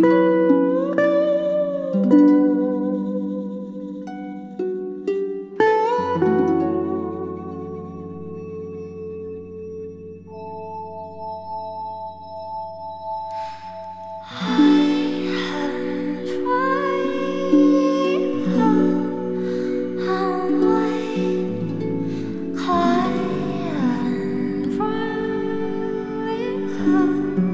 海岸飞舞，安慰海岸飞舞。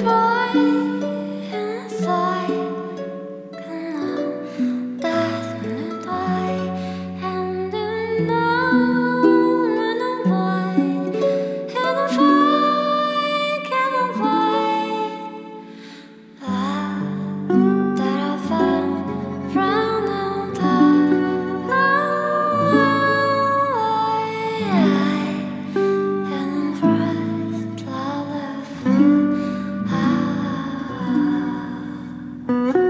try Mm-hmm.